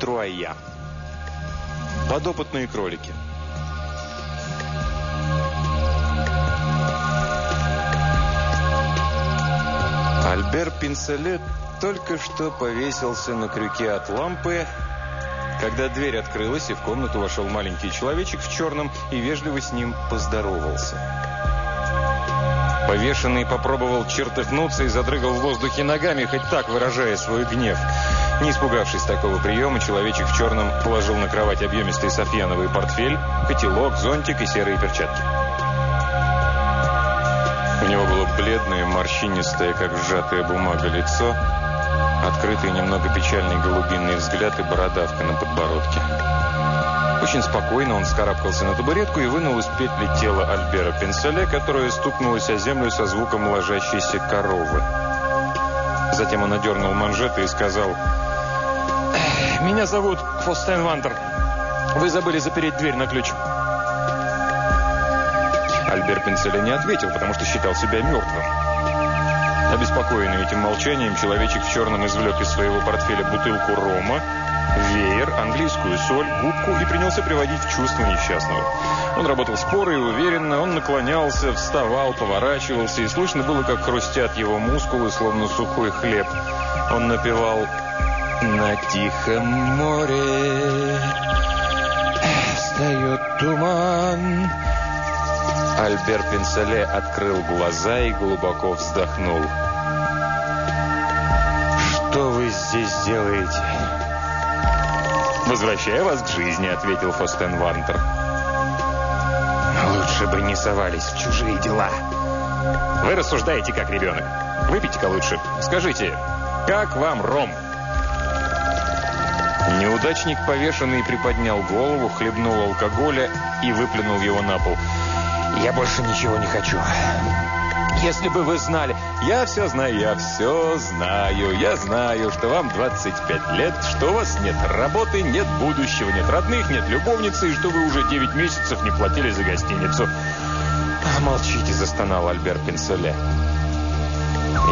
Труая. Подопытные кролики. Альбер Пинцелет только что повесился на крюке от лампы, когда дверь открылась, и в комнату вошел маленький человечек в черном и вежливо с ним поздоровался. Повешенный попробовал чертыхнуться и задрыгал в воздухе ногами, хоть так выражая свой гнев. Не испугавшись такого приема, человечек в черном положил на кровать объемистый софьяновый портфель, котелок, зонтик и серые перчатки. У него было бледное, морщинистое, как сжатая бумага, лицо, открытый немного печальный голубиный взгляд и бородавка на подбородке. Очень спокойно он скарабкался на табуретку и вынул из петли тело Альбера Пенселе, которое стукнулось о землю со звуком ложащейся коровы. Затем он одернул манжеты и сказал, «Меня зовут Фостен Вантер. Вы забыли запереть дверь на ключ». Альбер Пенселе не ответил, потому что считал себя мертвым. Обеспокоенный этим молчанием, человечек в черном извлек из своего портфеля бутылку рома, веер, английскую соль, губку и принялся приводить в чувство несчастного. Он работал споро и уверенно, он наклонялся, вставал, поворачивался, и слышно было, как хрустят его мускулы, словно сухой хлеб. Он напевал «На тихом море встает туман». Альбер Пенсале открыл глаза и глубоко вздохнул. «Что вы здесь делаете?» «Возвращаю вас к жизни», — ответил Фостен Вантер. «Лучше бы не совались в чужие дела». «Вы рассуждаете как ребенок. Выпейте-ка лучше. Скажите, как вам ром?» Неудачник повешенный приподнял голову, хлебнул алкоголя и выплюнул его на пол. «Я больше ничего не хочу. Если бы вы знали... Я все знаю, я все знаю. Я знаю, что вам 25 лет, что у вас нет работы, нет будущего, нет родных, нет любовницы, и что вы уже 9 месяцев не платили за гостиницу. Молчите, застонал Альберт Пенселе.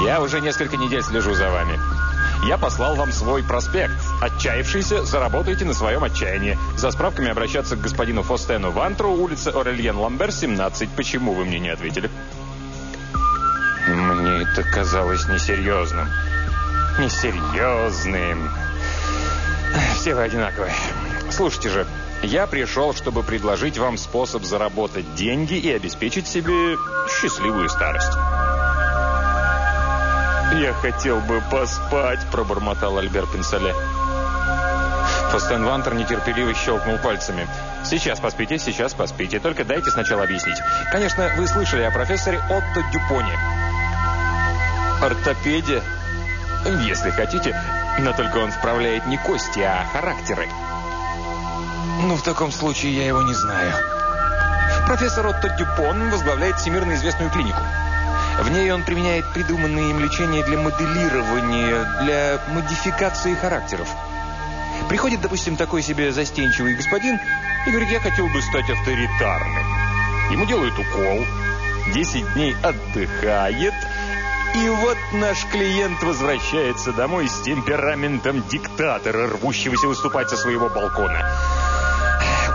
Я уже несколько недель слежу за вами. Я послал вам свой проспект. Отчаявшийся, заработайте на своем отчаянии. За справками обращаться к господину Фостену Вантру, улица Орельен Ламбер, 17. Почему вы мне не ответили? Мне это казалось несерьезным. Несерьезным. Все вы одинаковые. Слушайте же, я пришел, чтобы предложить вам способ заработать деньги и обеспечить себе счастливую старость. «Я хотел бы поспать», — пробормотал Альбер Пенсале. Фостен Вантер нетерпеливо щелкнул пальцами. «Сейчас поспите, сейчас поспите. Только дайте сначала объяснить. Конечно, вы слышали о профессоре Отто Дюпоне. Ортопедия? Если хотите, но только он вправляет не кости, а характеры. Ну, в таком случае я его не знаю. Профессор Отто Дюпон возглавляет всемирно известную клинику. В ней он применяет придуманные им лечения для моделирования, для модификации характеров. Приходит, допустим, такой себе застенчивый господин и говорит, я хотел бы стать авторитарным. Ему делают укол, 10 дней отдыхает, и вот наш клиент возвращается домой с темпераментом диктатора, рвущегося выступать со своего балкона.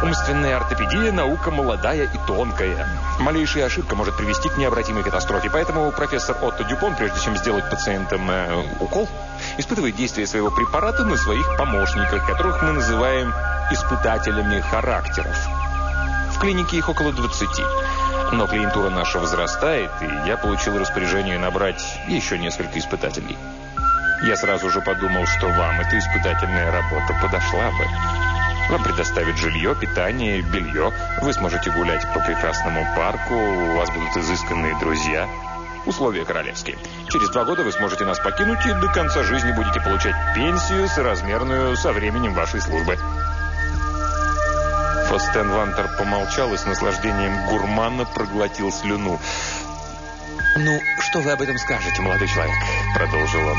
Умственная ортопедия – наука молодая и тонкая. Малейшая ошибка может привести к необратимой катастрофе. Поэтому профессор Отто Дюпон, прежде чем сделать пациентам э, укол, испытывает действие своего препарата на своих помощниках, которых мы называем испытателями характеров. В клинике их около 20. Но клиентура наша возрастает, и я получил распоряжение набрать еще несколько испытателей. Я сразу же подумал, что вам эта испытательная работа подошла бы. Вам предоставят жилье, питание, белье. Вы сможете гулять по прекрасному парку, у вас будут изысканные друзья. Условия королевские. Через два года вы сможете нас покинуть и до конца жизни будете получать пенсию соразмерную со временем вашей службы. Фостен Вантер помолчал и с наслаждением гурмана проглотил слюну. «Ну, что вы об этом скажете, молодой человек?» – продолжил он.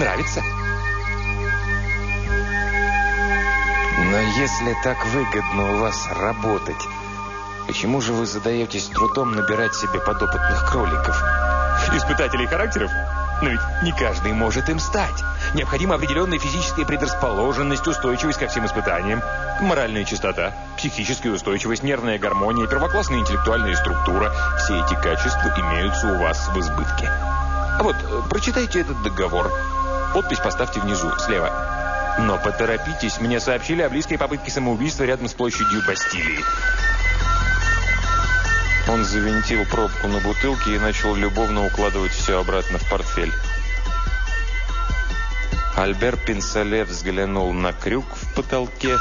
«Нравится?» «Но если так выгодно у вас работать, почему же вы задаетесь трудом набирать себе подопытных кроликов?» «Испытателей характеров?» Но ведь не каждый может им стать. Необходима определенная физическая предрасположенность, устойчивость ко всем испытаниям, моральная чистота, психическая устойчивость, нервная гармония, первоклассная интеллектуальная структура. Все эти качества имеются у вас в избытке. А вот, э, прочитайте этот договор. Подпись поставьте внизу, слева. Но поторопитесь, мне сообщили о близкой попытке самоубийства рядом с площадью Бастилии. Он завинтил пробку на бутылке и начал любовно укладывать все обратно в портфель. Альбер Пинсале взглянул на крюк в потолке,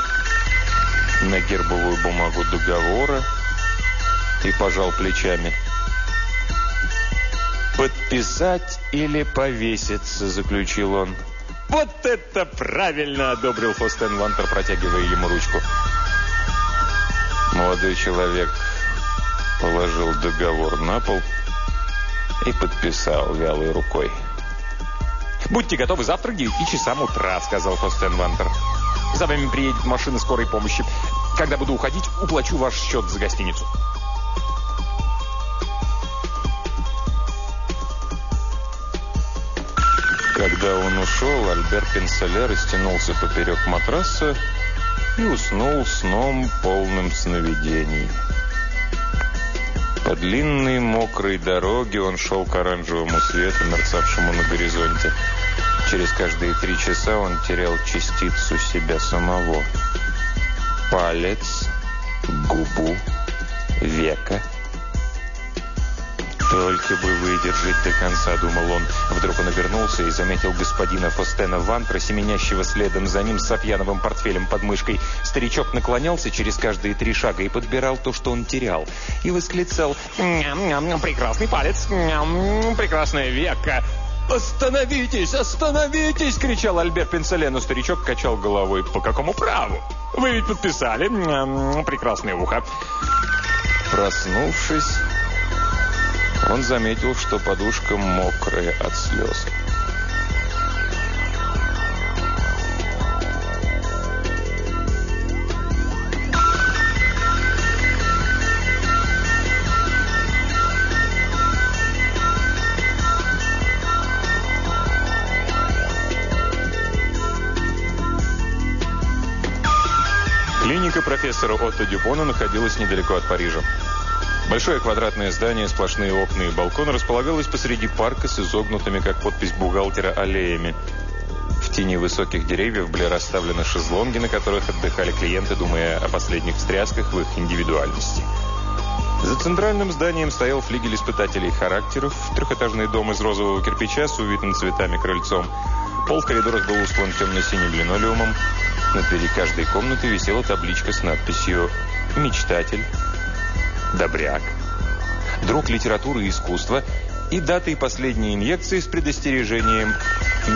на гербовую бумагу договора и пожал плечами. «Подписать или повеситься», — заключил он. «Вот это правильно!» — одобрил Фостен Вантер, протягивая ему ручку. Молодой человек положил договор на пол и подписал вялой рукой. «Будьте готовы завтра к 9 часам утра», — сказал Фостен Вантер. «За вами приедет машина скорой помощи. Когда буду уходить, уплачу ваш счет за гостиницу». Когда он ушел, Альбер Пенсале растянулся поперек матраса и уснул сном полным сновидений. По длинной мокрой дороге он шел к оранжевому свету, мерцавшему на горизонте. Через каждые три часа он терял частицу себя самого. Палец, губу, века. Только бы выдержать до конца, думал он. Вдруг он обернулся и заметил господина Фостена Вантра, семенящего следом за ним с сапьяновым портфелем под мышкой. Старичок наклонялся через каждые три шага и подбирал то, что он терял. И восклицал «Ням-ням, прекрасный палец, ням, прекрасное века». «Остановитесь! Остановитесь!» — кричал Альберт Пенселе, но старичок качал головой. «По какому праву? Вы ведь подписали. Прекрасное ухо». Проснувшись, он заметил, что подушка мокрая от слез. Клиника профессора Отто Дюпона находилась недалеко от Парижа. Большое квадратное здание, сплошные окна и балкон располагалось посреди парка с изогнутыми, как подпись бухгалтера, аллеями. В тени высоких деревьев были расставлены шезлонги, на которых отдыхали клиенты, думая о последних встрясках в их индивидуальности. За центральным зданием стоял флигель испытателей характеров, трехэтажный дом из розового кирпича с увитым цветами крыльцом. Пол в коридорах был устлан темно-синим линолеумом. На двери каждой комнаты висела табличка с надписью «Мечтатель», добряк, друг литературы и искусства и датой последней инъекции с предостережением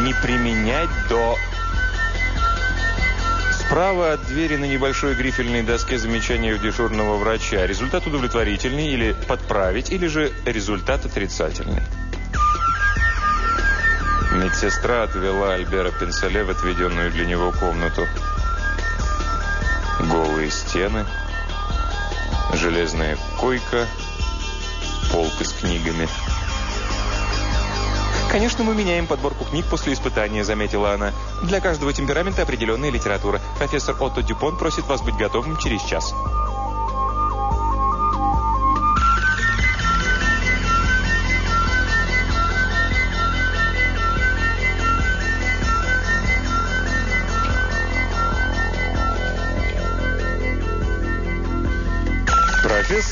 «не применять до...» Справа от двери на небольшой грифельной доске замечания у дежурного врача. Результат удовлетворительный или подправить, или же результат отрицательный. Медсестра отвела Альбера Пенсале в отведенную для него комнату. Голые стены, железная койка, полка с книгами. «Конечно, мы меняем подборку книг после испытания», — заметила она. «Для каждого темперамента определенная литература. Профессор Отто Дюпон просит вас быть готовым через час».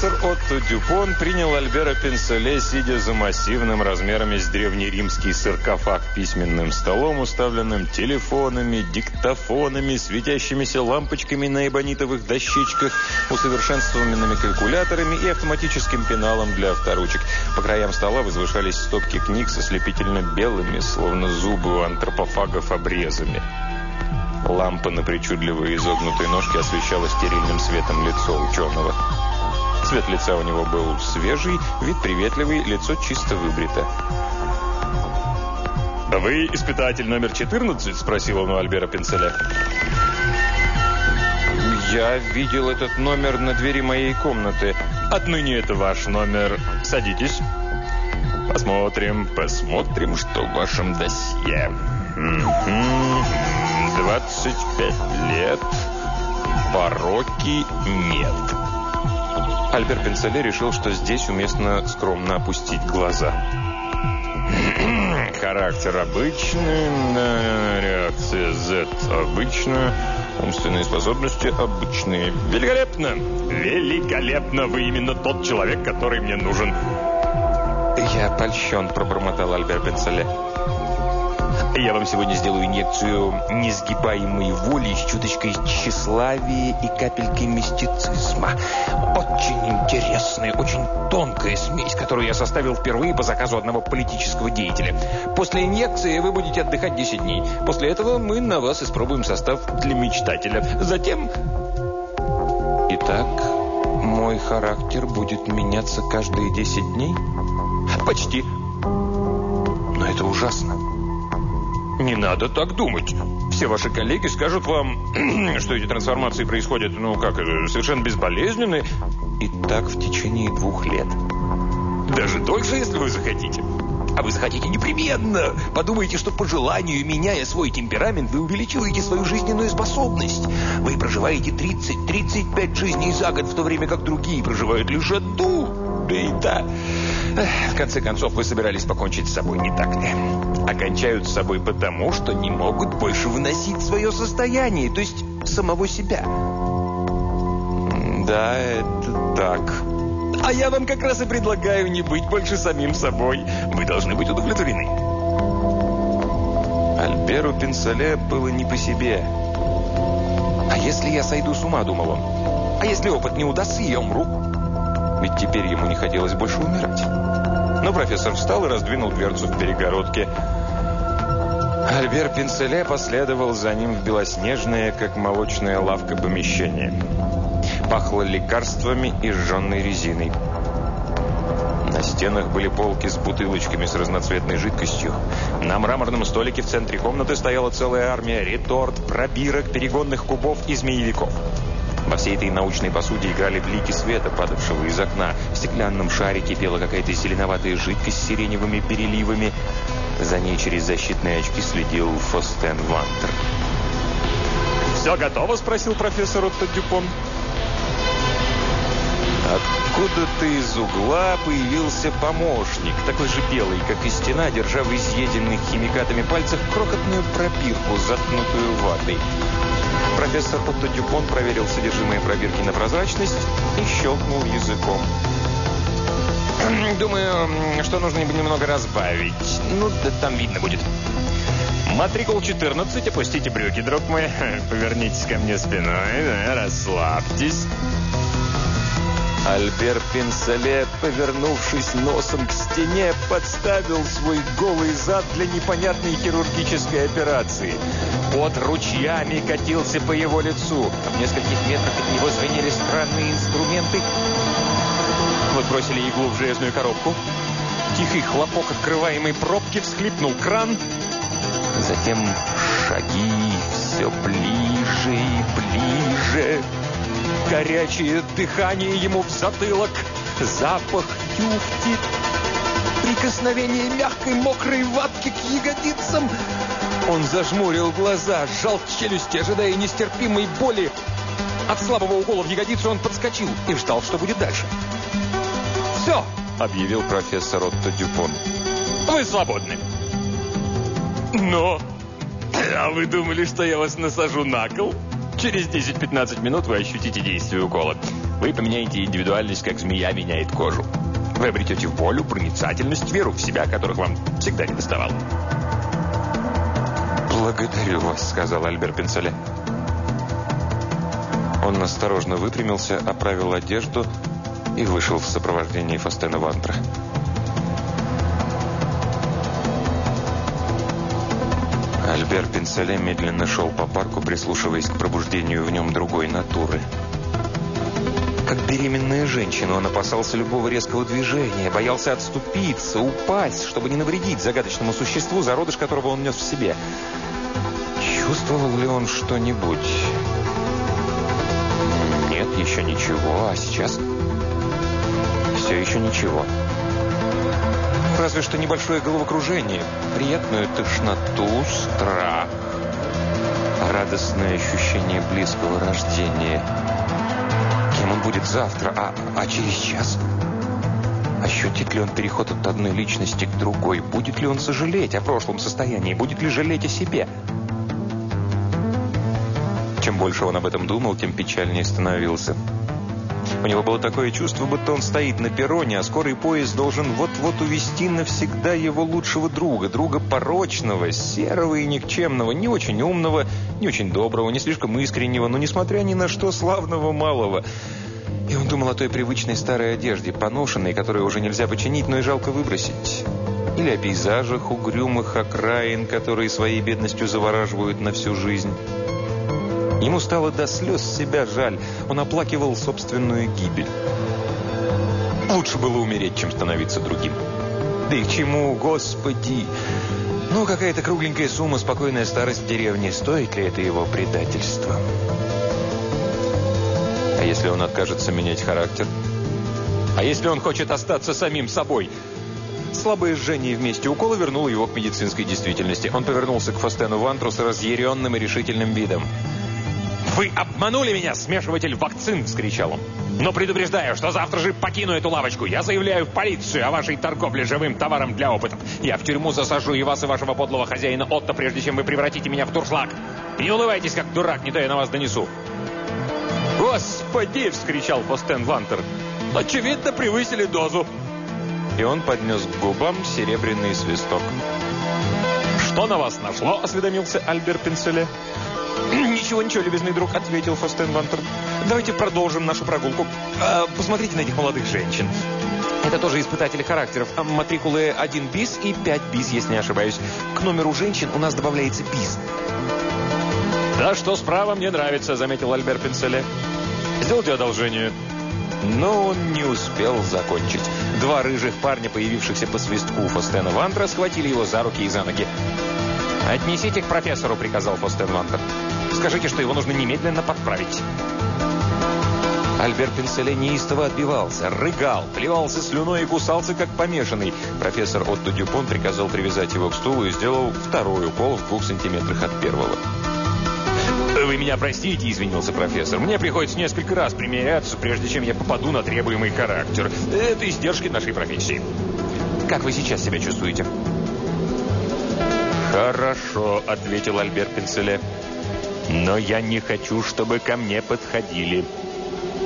Профессор Отто Дюпон принял Альбера Пенселе, сидя за массивным размерами с древнеримский саркофаг письменным столом, уставленным телефонами, диктофонами, светящимися лампочками на эбонитовых дощечках, усовершенствованными калькуляторами и автоматическим пеналом для авторучек. По краям стола возвышались стопки книг со слепительно белыми, словно зубы у антропофагов, обрезами. Лампа на причудливой изогнутой ножке освещала стерильным светом лицо ученого. Цвет лица у него был свежий, вид приветливый, лицо чисто выбрито. «Вы испытатель номер 14?» – спросил он у Альбера Пенселя. «Я видел этот номер на двери моей комнаты. Отныне это ваш номер. Садитесь». Посмотрим, посмотрим, что в вашем досье. 25 лет. Пороки нет. Альберт Пенцеле решил, что здесь уместно скромно опустить глаза. Характер обычный, реакция Z обычная, умственные способности обычные. Великолепно! Великолепно! Вы именно тот человек, который мне нужен. Я польщен, пробормотал Альберт Пенцеле. Я вам сегодня сделаю инъекцию несгибаемой воли с чуточкой тщеславия и капелькой мистицизма. Очень интересная, очень тонкая смесь, которую я составил впервые по заказу одного политического деятеля. После инъекции вы будете отдыхать 10 дней. После этого мы на вас испробуем состав для мечтателя. Затем... Итак, мой характер будет меняться каждые 10 дней? Почти. Но это ужасно. Не надо так думать. Все ваши коллеги скажут вам, что эти трансформации происходят, ну как, совершенно безболезненно. И так в течение двух лет. Даже дольше, если вы захотите. А вы захотите непременно. Подумайте, что по желанию, меняя свой темперамент, вы увеличиваете свою жизненную способность. Вы проживаете 30-35 жизней за год, в то время как другие проживают лишь одну. Да и да. В конце концов, вы собирались покончить с собой, не так ли? Окончают с собой потому, что не могут больше выносить свое состояние, то есть самого себя. Да, это так. А я вам как раз и предлагаю не быть больше самим собой. Вы должны быть удовлетворены. Альберу Пенсале было не по себе. А если я сойду с ума, думал он? А если опыт не удастся, я умру? Ведь теперь ему не хотелось больше умирать. Но профессор встал и раздвинул дверцу в перегородке. Альбер Пенселе последовал за ним в белоснежное, как молочная лавка, помещение. Пахло лекарствами и сжженной резиной. На стенах были полки с бутылочками с разноцветной жидкостью. На мраморном столике в центре комнаты стояла целая армия реторт, пробирок, перегонных кубов и змеевиков. Во всей этой научной посуде играли блики света, падавшего из окна. В стеклянном шарике пела какая-то зеленоватая жидкость с сиреневыми переливами. За ней через защитные очки следил Фостен Вантер. «Все готово?» – спросил профессор Отто Дюпон. Откуда-то из угла появился помощник, такой же белый, как и стена, держа в изъеденных химикатами пальцах крохотную пробирку, заткнутую ватой. Профессор Отто Дюпон проверил содержимое пробирки на прозрачность и щелкнул языком. Думаю, что нужно немного разбавить. Ну, да там видно будет. Матрикул 14, опустите брюки, друг мой. Повернитесь ко мне спиной, расслабьтесь. Альбер Пенсале, повернувшись носом к стене, подставил свой голый зад для непонятной хирургической операции. Под ручьями катился по его лицу. В нескольких метрах от него звенели странные инструменты. Вот бросили иглу в железную коробку. Тихий хлопок открываемой пробки всхлипнул кран. Затем шаги все ближе и ближе. Горячее дыхание ему в затылок, запах тюфти, прикосновение мягкой мокрой ватки к ягодицам. Он зажмурил глаза, сжал челюсти, ожидая нестерпимой боли. От слабого укола в ягодицу он подскочил и ждал, что будет дальше. «Все!» — объявил профессор Отто Дюпон. «Вы свободны!» «Но... А вы думали, что я вас насажу на кол?» Через 10-15 минут вы ощутите действие укола. Вы поменяете индивидуальность, как змея меняет кожу. Вы обретете волю, проницательность, веру в себя, которых вам всегда не доставало. «Благодарю вас», — сказал Альбер Пенсале. Он осторожно выпрямился, оправил одежду и вышел в сопровождении Фастена Вантра. Альбер Пенселе медленно шел по парку, прислушиваясь к пробуждению в нем другой натуры. Как беременная женщина, он опасался любого резкого движения, боялся отступиться, упасть, чтобы не навредить загадочному существу, зародыш которого он нес в себе. Чувствовал ли он что-нибудь? Нет, еще ничего, а сейчас все еще ничего. Разве что небольшое головокружение, приятную тошноту, страх, радостное ощущение близкого рождения. Кем он будет завтра, а, а через час? Ощутит ли он переход от одной личности к другой? Будет ли он сожалеть о прошлом состоянии? Будет ли жалеть о себе? Чем больше он об этом думал, тем печальнее становился. У него было такое чувство, будто он стоит на перроне, а скорый поезд должен вот-вот увести навсегда его лучшего друга, друга порочного, серого и никчемного, не очень умного, не очень доброго, не слишком искреннего, но, несмотря ни на что, славного малого. И он думал о той привычной старой одежде, поношенной, которую уже нельзя починить, но и жалко выбросить. Или о пейзажах угрюмых окраин, которые своей бедностью завораживают на всю жизнь. Ему стало до слез себя жаль. Он оплакивал собственную гибель. Лучше было умереть, чем становиться другим. Да и к чему, господи? Ну, какая-то кругленькая сумма, спокойная старость в деревне. Стоит ли это его предательство? А если он откажется менять характер? А если он хочет остаться самим собой? Слабое жжение вместе укола вернуло его к медицинской действительности. Он повернулся к Фастену Вантру с разъяренным и решительным видом. «Вы обманули меня, смешиватель вакцин!» – вскричал он. «Но предупреждаю, что завтра же покину эту лавочку. Я заявляю в полицию о вашей торговле живым товаром для опытов. Я в тюрьму засажу и вас, и вашего подлого хозяина Отто, прежде чем вы превратите меня в туршлаг. Не улыбайтесь, как дурак, не то я на вас донесу». «Господи!» – вскричал Фостен Вантер. «Очевидно, превысили дозу». И он поднес к губам серебряный свисток. «Что на вас нашло?» – осведомился Альбер Пенселе. «Ничего, ничего, любезный друг», — ответил Фостен Вантер. «Давайте продолжим нашу прогулку. А, посмотрите на этих молодых женщин. Это тоже испытатели характеров. Матрикулы 1 бис и 5 бис, если не ошибаюсь. К номеру женщин у нас добавляется бис». «Да что справа мне нравится», — заметил Альбер Пенселе. «Сделайте одолжение». Но он не успел закончить. Два рыжих парня, появившихся по свистку Фостена Вантера, схватили его за руки и за ноги. «Отнесите к профессору», — приказал Фостен Вантер. «Скажите, что его нужно немедленно подправить». Альберт Пенселе неистово отбивался, рыгал, плевался слюной и кусался, как помешанный. Профессор Отто Дюпон приказал привязать его к стулу и сделал второй укол в двух сантиметрах от первого. «Вы меня простите», — извинился профессор. «Мне приходится несколько раз примеряться, прежде чем я попаду на требуемый характер. Это издержки нашей профессии. Как вы сейчас себя чувствуете?» «Хорошо», — ответил Альберт Пенселе. «Но я не хочу, чтобы ко мне подходили.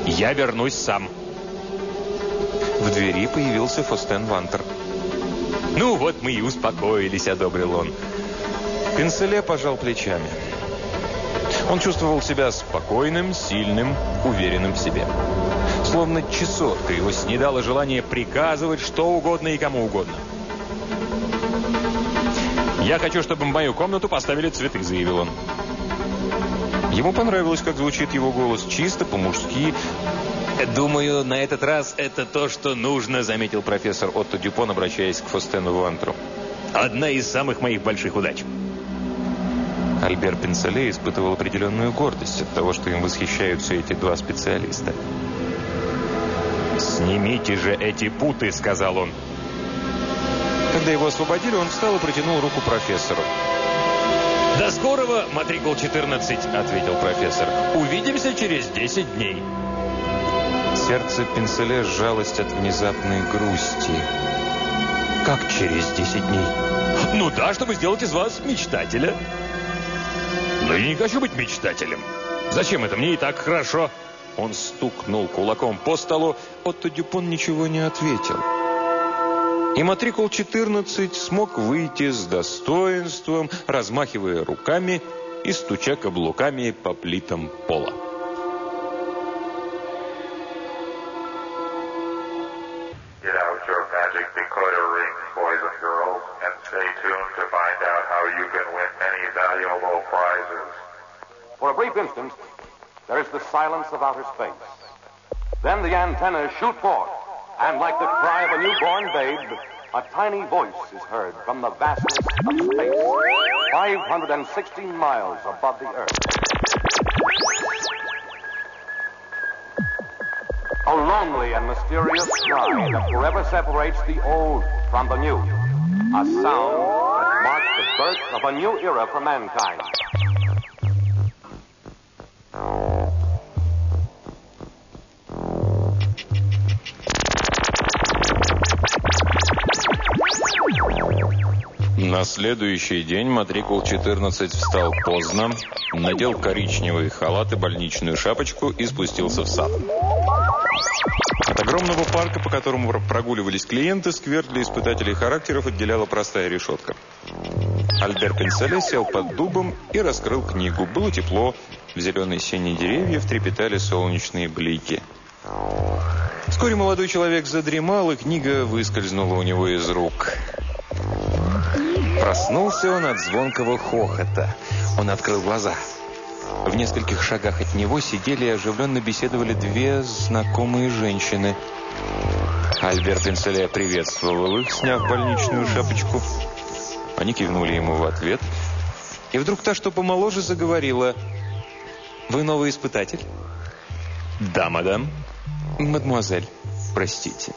Я вернусь сам». В двери появился Фостен Вантер. «Ну вот мы и успокоились», — одобрил он. Пенселе пожал плечами. Он чувствовал себя спокойным, сильным, уверенным в себе. Словно чесотка его снедало желание приказывать что угодно и кому угодно. «Я хочу, чтобы в мою комнату поставили цветы», — заявил он. Ему понравилось, как звучит его голос, чисто, по-мужски. «Думаю, на этот раз это то, что нужно», — заметил профессор Отто Дюпон, обращаясь к Фостену Вантру. «Одна из самых моих больших удач». Альбер Пенсале испытывал определенную гордость от того, что им восхищаются эти два специалиста. «Снимите же эти путы», — сказал он. Когда его освободили, он встал и протянул руку профессору. «До скорого, матрикул 14», — ответил профессор. «Увидимся через 10 дней». Сердце Пенселе сжалось от внезапной грусти. «Как через 10 дней?» «Ну да, чтобы сделать из вас мечтателя». «Но я не хочу быть мечтателем. Зачем это? Мне и так хорошо». Он стукнул кулаком по столу. Отто Дюпон ничего не ответил. И матрикул 14 смог выйти с достоинством, размахивая руками и стуча каблуками по плитам пола. For a brief instant, there is the silence of outer space. Then the antennas shoot forth. And like the cry of a newborn babe, a tiny voice is heard from the vastness of space, 516 miles above the Earth. A lonely and mysterious cry that forever separates the old from the new. A sound that marks the birth of a new era for mankind. На следующий день Матрикул 14 встал поздно, надел коричневый халат и больничную шапочку и спустился в сад. От огромного парка, по которому прогуливались клиенты, сквер для испытателей характеров отделяла простая решетка. Альбер Пенселе сел под дубом и раскрыл книгу. Было тепло, в зеленой сене деревьев трепетали солнечные блики. Вскоре молодой человек задремал, и книга выскользнула у него из рук. Проснулся он от звонкого хохота. Он открыл глаза. В нескольких шагах от него сидели и оживленно беседовали две знакомые женщины. Альберт Инселя приветствовал их, сняв больничную шапочку. Они кивнули ему в ответ. И вдруг та, что помоложе, заговорила. «Вы новый испытатель?» «Да, мадам». «Мадемуазель, простите.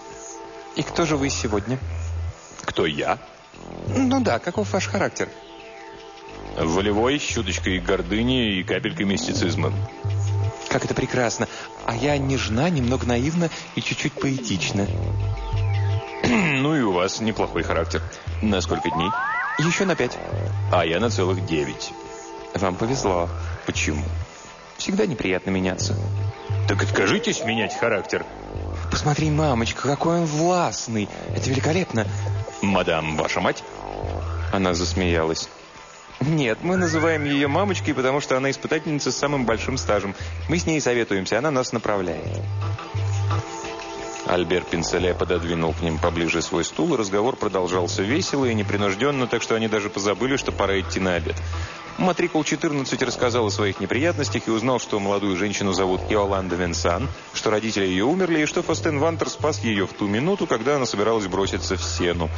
И кто же вы сегодня?» «Кто я?» «Ну да, каков ваш характер?» Волевой, с чуточкой гордыни и капелькой мистицизма. Как это прекрасно. А я нежна, немного наивна и чуть-чуть поэтична. ну и у вас неплохой характер. На сколько дней? Еще на пять. А я на целых девять. Вам повезло. Почему? Всегда неприятно меняться. Так откажитесь менять характер. Посмотри, мамочка, какой он властный. Это великолепно. Мадам, ваша мать? Она засмеялась. Нет, мы называем ее мамочкой, потому что она испытательница с самым большим стажем. Мы с ней советуемся, она нас направляет. Альберт Пинцеле пододвинул к ним поближе свой стул, и разговор продолжался весело и непринужденно, так что они даже позабыли, что пора идти на обед. Матрикул 14 рассказал о своих неприятностях и узнал, что молодую женщину зовут Иоланда Венсан, что родители ее умерли и что Фостен Вантер спас ее в ту минуту, когда она собиралась броситься в сену.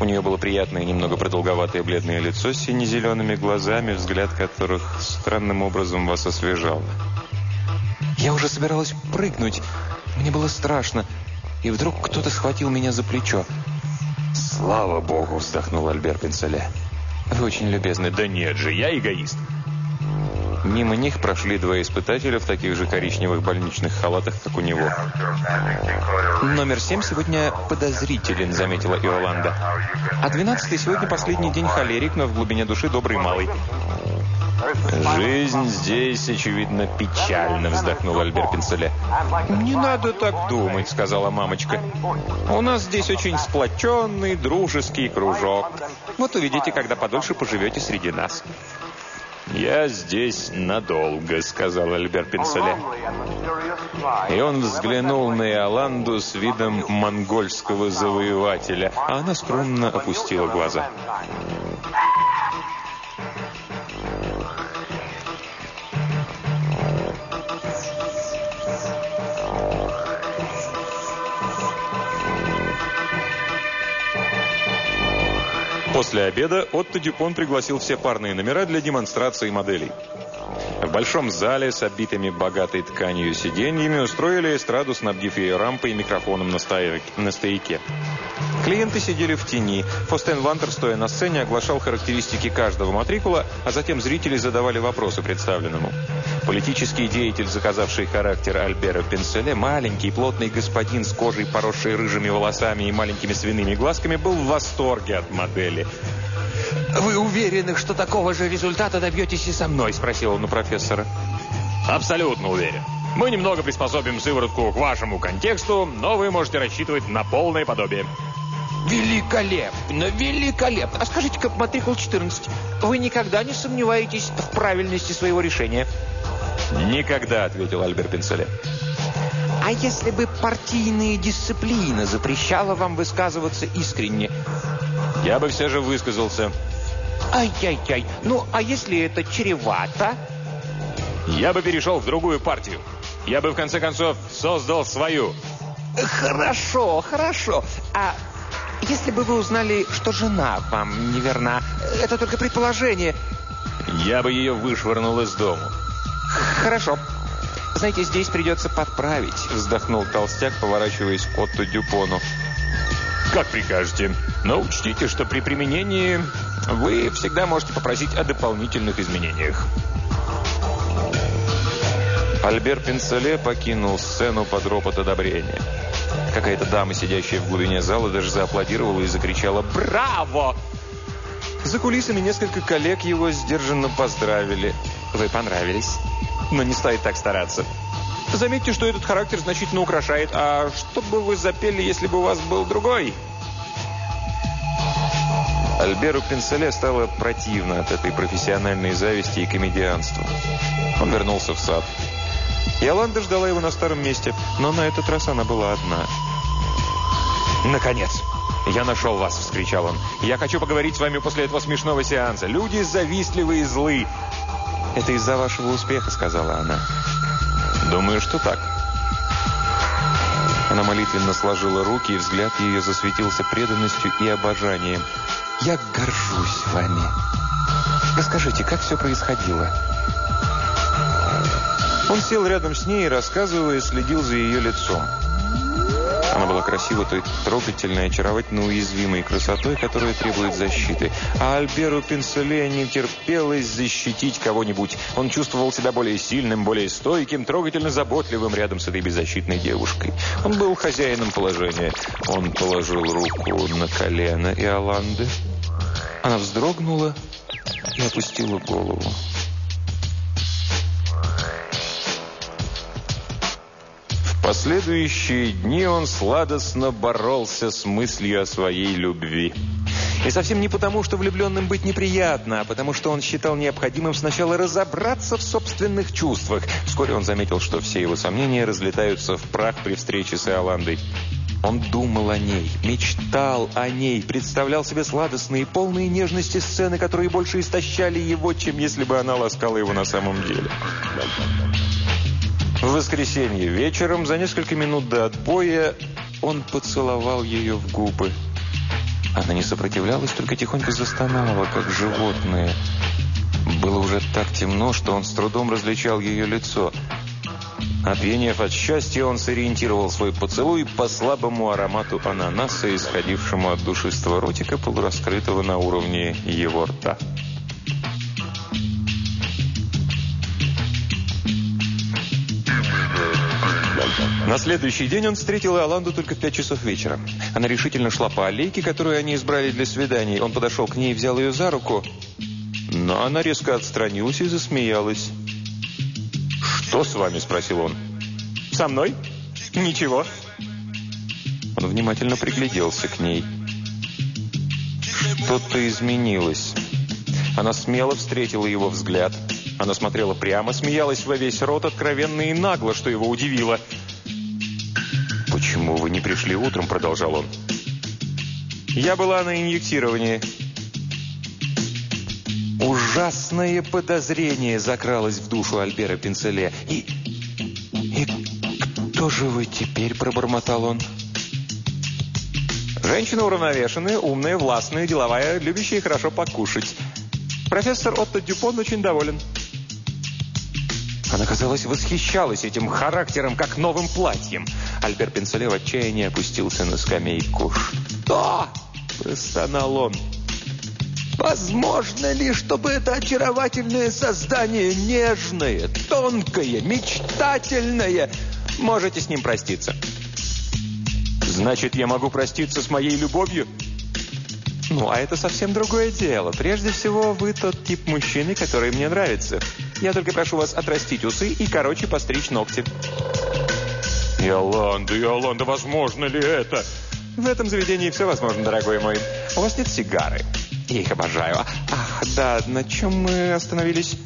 У нее было приятное, немного продолговатое бледное лицо с сине-зелеными глазами, взгляд которых странным образом вас освежал. Я уже собиралась прыгнуть. Мне было страшно. И вдруг кто-то схватил меня за плечо. «Слава богу!» – вздохнул Альбер Пенселе. «Вы очень любезны». «Да нет же, я эгоист». Мимо них прошли два испытателя в таких же коричневых больничных халатах, как у него. «Номер семь сегодня подозрителен», — заметила Иоланда. «А двенадцатый сегодня последний день холерик, но в глубине души добрый малый». «Жизнь здесь, очевидно, печальна», — вздохнул Альбер Пенселе. «Не надо так думать», — сказала мамочка. «У нас здесь очень сплоченный, дружеский кружок. Вот увидите, когда подольше поживете среди нас». «Я здесь надолго», — сказал Альберт Пенсоле. И он взглянул на Иоланду с видом монгольского завоевателя, а она скромно опустила глаза. После обеда Отто Дюпон пригласил все парные номера для демонстрации моделей. В большом зале с обитыми богатой тканью сиденьями устроили эстраду, снабдив ее рампой и микрофоном на, стояк, на стояке. Клиенты сидели в тени. Фостен Вантер, стоя на сцене, оглашал характеристики каждого матрикула, а затем зрители задавали вопросы представленному. Политический деятель, заказавший характер Альбера Пенселе, маленький плотный господин с кожей, поросшей рыжими волосами и маленькими свиными глазками, был в восторге от модели. «Вы уверены, что такого же результата добьетесь и со мной?» – спросил он у профессора. «Абсолютно уверен. Мы немного приспособим сыворотку к вашему контексту, но вы можете рассчитывать на полное подобие». Великолепно, великолепно. А скажите-ка, матрикул 14, вы никогда не сомневаетесь в правильности своего решения? Никогда, ответил Альберт Пенселе. А если бы партийная дисциплина запрещала вам высказываться искренне? Я бы все же высказался. Ай-яй-яй, ну а если это чревато? Я бы перешел в другую партию. Я бы в конце концов создал свою. Хорошо, хорошо. А если бы вы узнали, что жена вам неверна, это только предположение. Я бы ее вышвырнул из дома. Хорошо. Знаете, здесь придется подправить», — вздохнул толстяк, поворачиваясь к Отту Дюпону. «Как прикажете. Но учтите, что при применении вы всегда можете попросить о дополнительных изменениях». Альбер Пенсале покинул сцену под ропот одобрения. Какая-то дама, сидящая в глубине зала, даже зааплодировала и закричала «Браво!». За кулисами несколько коллег его сдержанно поздравили. «Вы понравились, но не стоит так стараться». Заметьте, что этот характер значительно украшает. А что бы вы запели, если бы у вас был другой? Альберу Пенселе стало противно от этой профессиональной зависти и комедианства. Он вернулся в сад. Иоланда ждала его на старом месте, но на этот раз она была одна. «Наконец! Я нашел вас!» – вскричал он. «Я хочу поговорить с вами после этого смешного сеанса. Люди завистливы и злы!» «Это из-за вашего успеха», – сказала она. «Думаю, что так». Она молитвенно сложила руки, и взгляд ее засветился преданностью и обожанием. «Я горжусь вами. Расскажите, как все происходило?» Он сел рядом с ней и, рассказывая, следил за ее лицом. Она была красива той трогательной, очаровательно уязвимой красотой, которая требует защиты. А Альберу Пенселе не терпелось защитить кого-нибудь. Он чувствовал себя более сильным, более стойким, трогательно заботливым рядом с этой беззащитной девушкой. Он был хозяином положения. Он положил руку на колено Иоланды. Она вздрогнула и опустила голову. Последующие дни он сладостно боролся с мыслью о своей любви. И совсем не потому, что влюбленным быть неприятно, а потому что он считал необходимым сначала разобраться в собственных чувствах. Вскоре он заметил, что все его сомнения разлетаются в прах при встрече с Иоландой. Он думал о ней, мечтал о ней, представлял себе сладостные, полные нежности сцены, которые больше истощали его, чем если бы она ласкала его на самом деле. В воскресенье вечером, за несколько минут до отбоя, он поцеловал ее в губы. Она не сопротивлялась, только тихонько застонала, как животное. Было уже так темно, что он с трудом различал ее лицо. Опьянев от счастья, он сориентировал свой поцелуй по слабому аромату ананаса, исходившему от душистого ротика, полураскрытого на уровне его рта. На следующий день он встретил Иоланду только в пять часов вечера. Она решительно шла по аллейке, которую они избрали для свиданий. Он подошел к ней и взял ее за руку. Но она резко отстранилась и засмеялась. «Что с вами?» – спросил он. «Со мной? Ничего». Он внимательно пригляделся к ней. Что-то изменилось. Она смело встретила его взгляд. Она смотрела прямо, смеялась во весь рот, откровенно и нагло, что его удивило – «Почему вы не пришли утром?» – продолжал он. «Я была на инъектировании». Ужасное подозрение закралось в душу Альбера Пенцеле. «И... и кто же вы теперь?» – пробормотал он. «Женщина уравновешенная, умная, властная, деловая, любящая хорошо покушать. Профессор Отто Дюпон очень доволен». Она, казалось, восхищалась этим характером, как новым платьем. Альбер Пенсале в отчаянии опустился на скамейку. «Что?» – простонал он. «Возможно ли, чтобы это очаровательное создание, нежное, тонкое, мечтательное, можете с ним проститься?» «Значит, я могу проститься с моей любовью?» «Ну, а это совсем другое дело. Прежде всего, вы тот тип мужчины, который мне нравится. Я только прошу вас отрастить усы и короче постричь ногти». «Иоланда, Иоланда, возможно ли это?» «В этом заведении все возможно, дорогой мой. У вас нет сигары?» «Я их обожаю. Ах, да, на чем мы остановились?»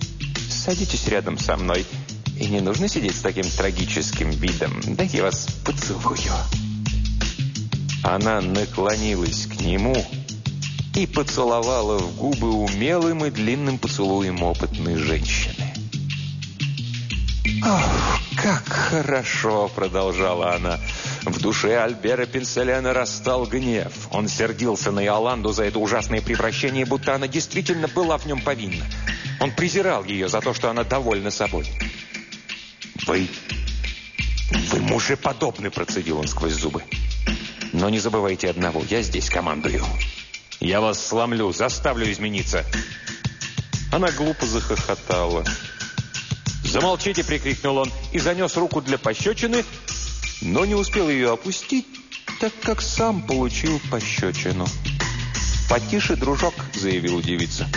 «Садитесь рядом со мной. И не нужно сидеть с таким трагическим видом. Дайте я вас поцелую». Она наклонилась к нему и поцеловала в губы умелым и длинным поцелуем опытной женщины. «Ох, как хорошо!» – продолжала она. В душе Альбера Пенселена растал гнев. Он сердился на Иоланду за это ужасное превращение, будто она действительно была в нем повинна. Он презирал ее за то, что она довольна собой. «Вы... вы мужеподобны», – процедил он сквозь зубы. «Но не забывайте одного, я здесь командую. Я вас сломлю, заставлю измениться». Она глупо захохотала. «Замолчите!» – прикрикнул он и занес руку для пощечины, но не успел ее опустить, так как сам получил пощечину. «Потише, дружок!» – заявила девица.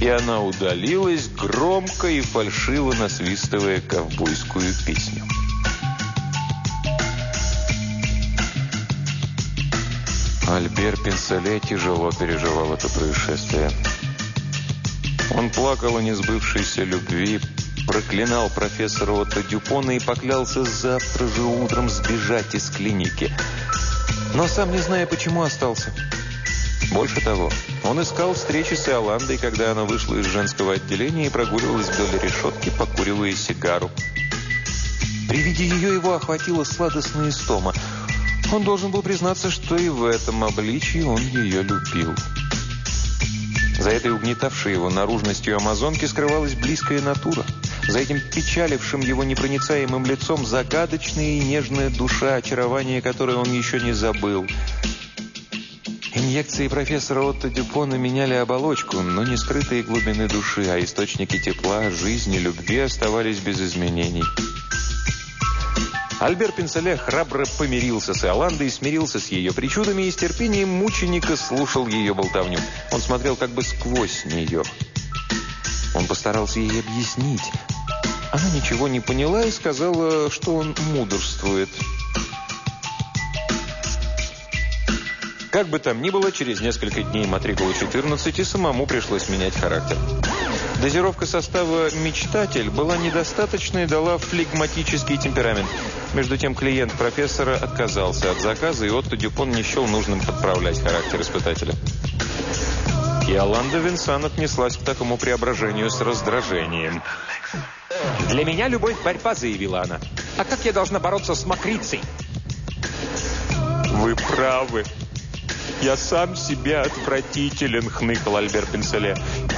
И она удалилась, громко и фальшиво насвистывая ковбойскую песню. Альбер Пенсале тяжело переживал это происшествие. Он плакал о несбывшейся любви, проклинал профессора Отто Дюпона и поклялся завтра же утром сбежать из клиники. Но сам не зная, почему остался. Больше того, он искал встречи с Иоландой, когда она вышла из женского отделения и прогуливалась вдоль решетки, покуривая сигару. При виде ее его охватила сладостная истома. Он должен был признаться, что и в этом обличии он ее любил. За этой угнетавшей его наружностью амазонки скрывалась близкая натура. За этим печалившим его непроницаемым лицом загадочная и нежная душа, очарование которой он еще не забыл. Инъекции профессора Отто Дюпона меняли оболочку, но не скрытые глубины души, а источники тепла, жизни, любви оставались без изменений. Альбер Пенсале храбро помирился с Иоландой, смирился с ее причудами и с терпением мученика слушал ее болтовню. Он смотрел как бы сквозь нее. Он постарался ей объяснить. Она ничего не поняла и сказала, что он мудрствует. Как бы там ни было, через несколько дней матрикулы 14 и самому пришлось менять характер. Дозировка состава «Мечтатель» была недостаточной и дала флегматический темперамент. Между тем клиент профессора отказался от заказа, и Отто Дюпон не счел нужным подправлять характер испытателя. И Аланда Винсан отнеслась к такому преображению с раздражением. «Для меня любовь – борьба», – заявила она. «А как я должна бороться с мокрицей?» «Вы правы», «Я сам себе отвратителен», — хныкал Альбер Пенселе.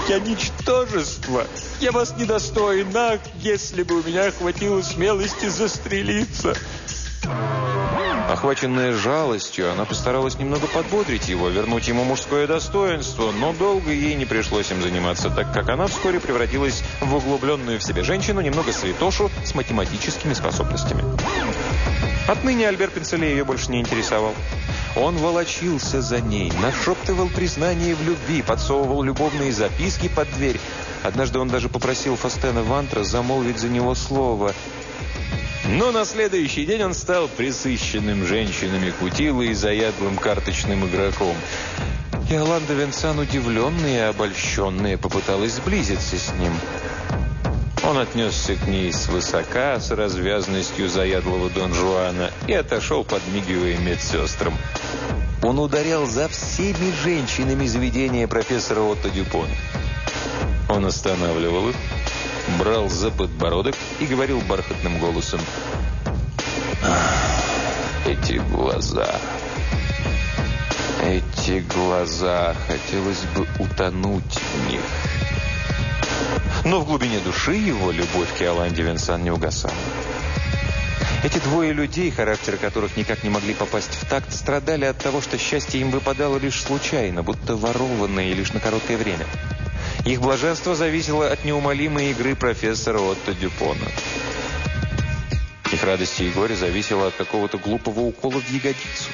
«Я ничтожество! Я вас недостоин! Ах, если бы у меня хватило смелости застрелиться!» Охваченная жалостью, она постаралась немного подбодрить его, вернуть ему мужское достоинство, но долго ей не пришлось им заниматься, так как она вскоре превратилась в углубленную в себе женщину, немного святошу с математическими способностями. Отныне Альбер Пенселе ее больше не интересовал. Он волочился за ней, нашептывал признание в любви, подсовывал любовные записки под дверь. Однажды он даже попросил Фастена Вантра замолвить за него слово. Но на следующий день он стал присыщенным женщинами Кутилой и заядлым карточным игроком. Иоланда Венсан, удивленная и обольщенная, попыталась сблизиться с ним. Он отнесся к ней свысока, с развязностью заядлого Дон Жуана и отошел, подмигивая медсестрам. Он ударял за всеми женщинами заведения профессора Отто Дюпона. Он останавливал их, брал за подбородок и говорил бархатным голосом. «Эти глаза... Эти глаза... Хотелось бы утонуть в них». Но в глубине души его любовь к Иоланде Винсан не угасала. Эти двое людей, характеры которых никак не могли попасть в такт, страдали от того, что счастье им выпадало лишь случайно, будто ворованное и лишь на короткое время. Их блаженство зависело от неумолимой игры профессора Отто Дюпона. Их радости и горе зависело от какого-то глупого укола в ягодицу.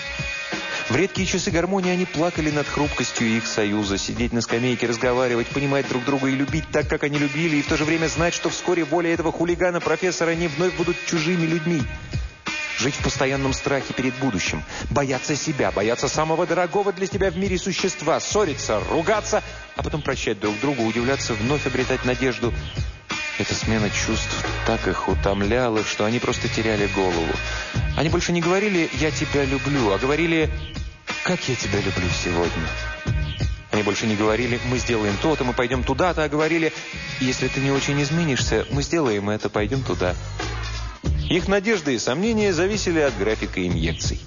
В редкие часы гармонии они плакали над хрупкостью их союза, сидеть на скамейке, разговаривать, понимать друг друга и любить так, как они любили, и в то же время знать, что вскоре воля этого хулигана-профессора они вновь будут чужими людьми. Жить в постоянном страхе перед будущим, бояться себя, бояться самого дорогого для себя в мире существа, ссориться, ругаться, а потом прощать друг друга, удивляться, вновь обретать надежду. Эта смена чувств так их утомляла, что они просто теряли голову. Они больше не говорили «я тебя люблю», а говорили «как я тебя люблю сегодня». Они больше не говорили «мы сделаем то-то, мы пойдем туда-то», а говорили «если ты не очень изменишься, мы сделаем это, пойдем туда». Их надежды и сомнения зависели от графика инъекций.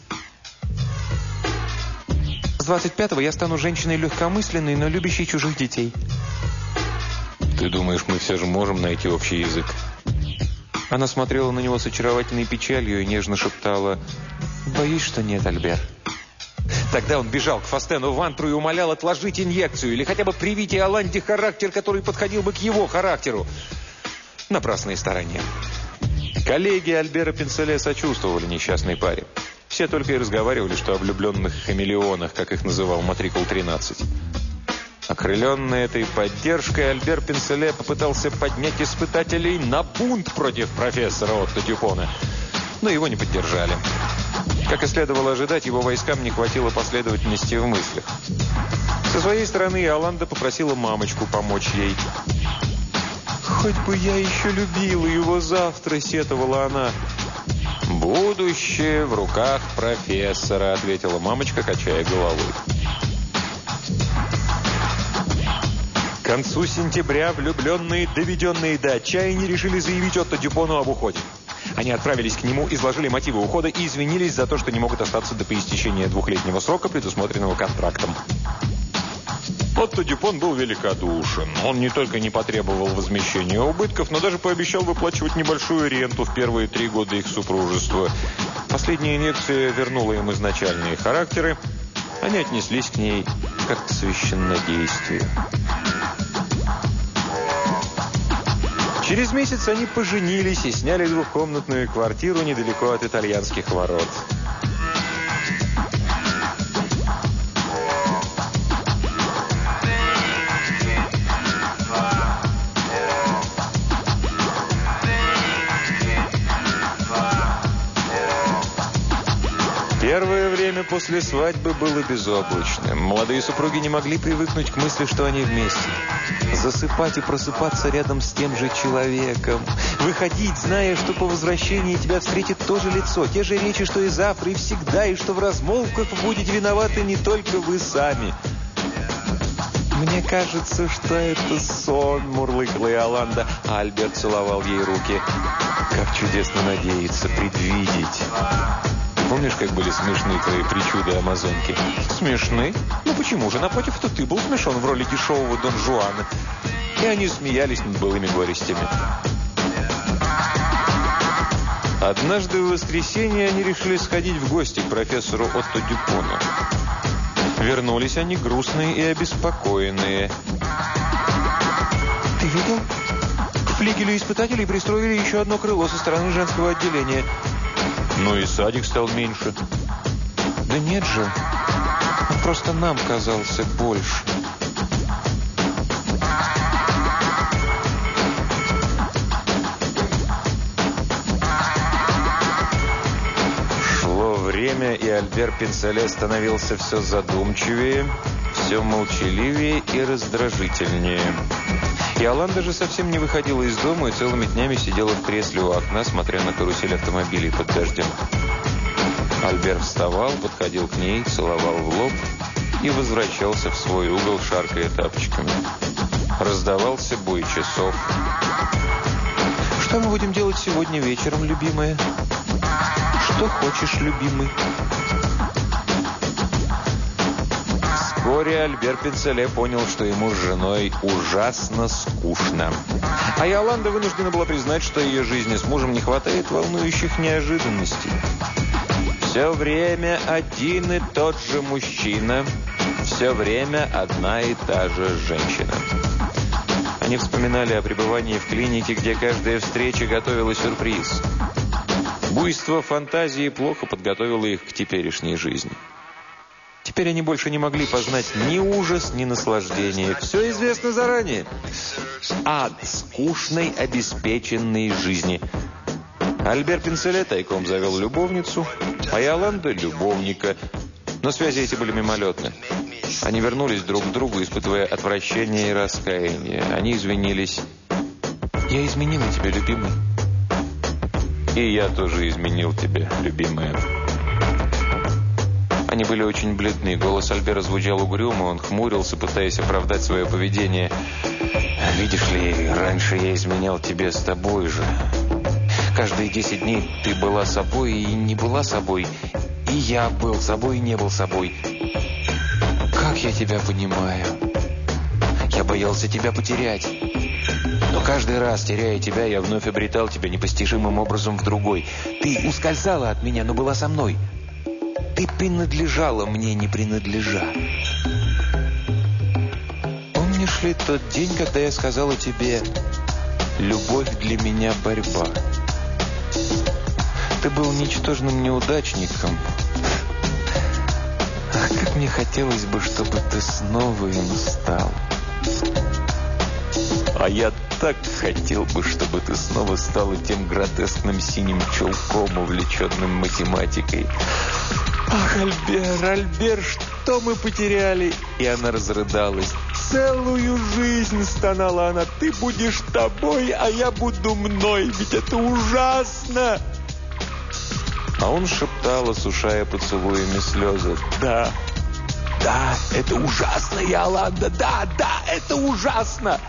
С 25-го я стану женщиной легкомысленной, но любящей чужих детей. Ты думаешь, мы все же можем найти общий язык? Она смотрела на него с очаровательной печалью и нежно шептала «Боюсь, что нет, Альбер». Тогда он бежал к Фастену Вантру и умолял отложить инъекцию или хотя бы привить Иоланде характер, который подходил бы к его характеру. Напрасные старания. Коллеги Альбера Пенселе сочувствовали несчастной паре. Все только и разговаривали, что о влюбленных хамелеонах, как их называл Матрикул 13. Окрыленный этой поддержкой, Альбер Пенселе попытался поднять испытателей на бунт против профессора Отто Дюпона. Но его не поддержали. Как и следовало ожидать, его войскам не хватило последовательности в мыслях. Со своей стороны Иоланда попросила мамочку помочь ей. «Хоть бы я еще любила его завтра», — сетовала она. «Будущее в руках профессора», — ответила мамочка, качая головой. К концу сентября влюбленные, доведенные до отчаяния, решили заявить Отто Дюпону об уходе. Они отправились к нему, изложили мотивы ухода и извинились за то, что не могут остаться до поистечения двухлетнего срока, предусмотренного контрактом. Отто Дюпон был великодушен. Он не только не потребовал возмещения убытков, но даже пообещал выплачивать небольшую ренту в первые три года их супружества. Последняя инъекция вернула им изначальные характеры. Они отнеслись к ней как к священнодействию. Через месяц они поженились и сняли двухкомнатную квартиру недалеко от итальянских ворот. После свадьбы было безоблачным. Молодые супруги не могли привыкнуть к мысли, что они вместе. Засыпать и просыпаться рядом с тем же человеком. Выходить, зная, что по возвращении тебя встретит то же лицо, те же речи, что и завтра, и всегда, и что в размолвках будете виноваты не только вы сами. «Мне кажется, что это сон», — мурлыкала Иоланда, Альберт целовал ей руки. «Как чудесно надеяться, предвидеть». Помнишь, как были смешны твои причуды Амазонки? Смешны? Ну почему же? Напротив, то ты был смешон в роли дешевого Дон Жуана. И они смеялись над былыми горестями. Однажды в воскресенье они решили сходить в гости к профессору Отто Дюпону. Вернулись они грустные и обеспокоенные. «Ты видел? К флигелю испытателей пристроили еще одно крыло со стороны женского отделения». Ну и садик стал меньше. Да нет же, просто нам казался больше. Шло время, и Альбер Пенсале становился все задумчивее, все молчаливее и раздражительнее. И Алан даже совсем не выходила из дома и целыми днями сидела в кресле у окна, смотря на карусель автомобилей под дождем. Альбер вставал, подходил к ней, целовал в лоб и возвращался в свой угол, шаркая тапочками. Раздавался бой часов. «Что мы будем делать сегодня вечером, любимая?» «Что хочешь, любимый?» Вскоре Альбер Пенцеле понял, что ему с женой ужасно скучно. А Иоланда вынуждена была признать, что ее жизни с мужем не хватает волнующих неожиданностей. Все время один и тот же мужчина, все время одна и та же женщина. Они вспоминали о пребывании в клинике, где каждая встреча готовила сюрприз. Буйство фантазии плохо подготовило их к теперешней жизни. Теперь они больше не могли познать ни ужас, ни наслаждение. Все известно заранее. Ад скучной, обеспеченной жизни. Альбер Пенселе тайком завел любовницу, а Иоланда – любовника. Но связи эти были мимолетны. Они вернулись друг к другу, испытывая отвращение и раскаяние. Они извинились. «Я изменила тебя, любимый». «И я тоже изменил тебя, любимая». Они были очень бледны. Голос Альбера звучал угрюмо, он хмурился, пытаясь оправдать свое поведение. «Видишь ли, раньше я изменял тебе с тобой же. Каждые десять дней ты была собой и не была собой. И я был собой и не был собой. Как я тебя понимаю? Я боялся тебя потерять. Но Каждый раз, теряя тебя, я вновь обретал тебя непостижимым образом в другой. Ты ускользала от меня, но была со мной. Ты принадлежала мне, не принадлежа. Помнишь ли тот день, когда я сказала тебе «Любовь для меня – борьба»? Ты был ничтожным неудачником. Ах, как мне хотелось бы, чтобы ты снова им стал. А я так хотел бы, чтобы ты снова стала тем гротескным синим челком, увлеченным математикой. Ах, Альбер, Альбер, что мы потеряли? И она разрыдалась. Целую жизнь стонала она. Ты будешь тобой, а я буду мной. Ведь это ужасно. А он шептал, осушая поцелуями слезы. Да, да, это ужасно, Иоланда. Да, да, это ужасно.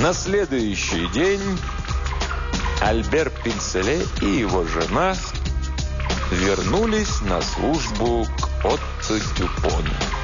На следующий день Альбер Пинцеле и его жена вернулись на службу к Отто Дюпону.